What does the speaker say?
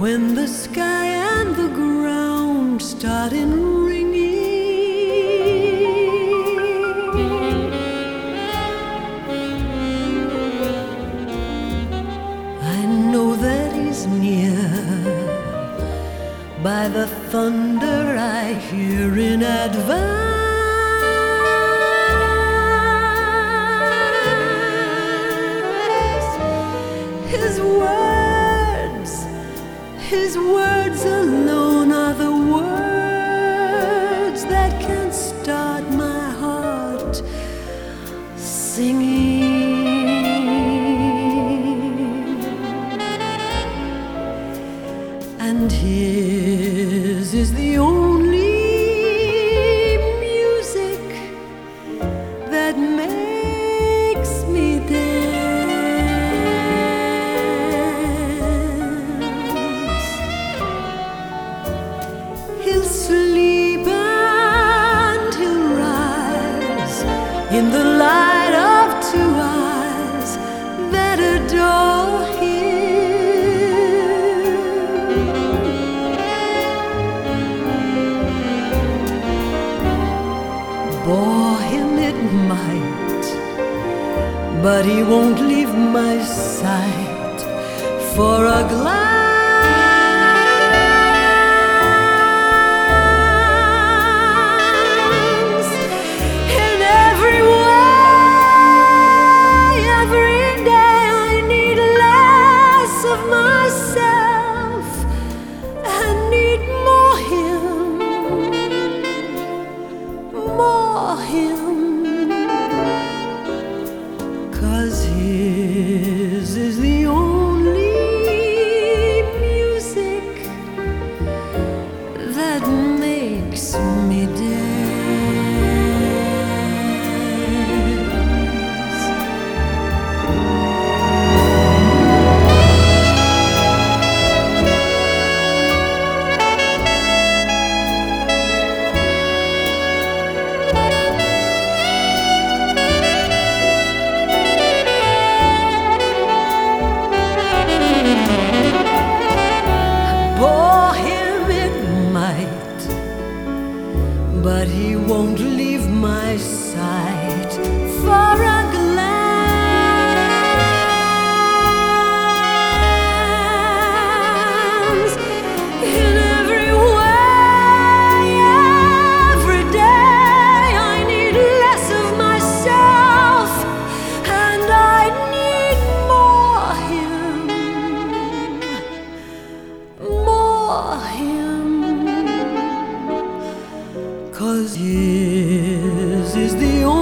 When the sky and the ground started ringing, I know that he's near by the thunder I hear in advance. in the light of two eyes that adore him. Bore him it might, but he won't leave my sight for a glance. Cause his is the only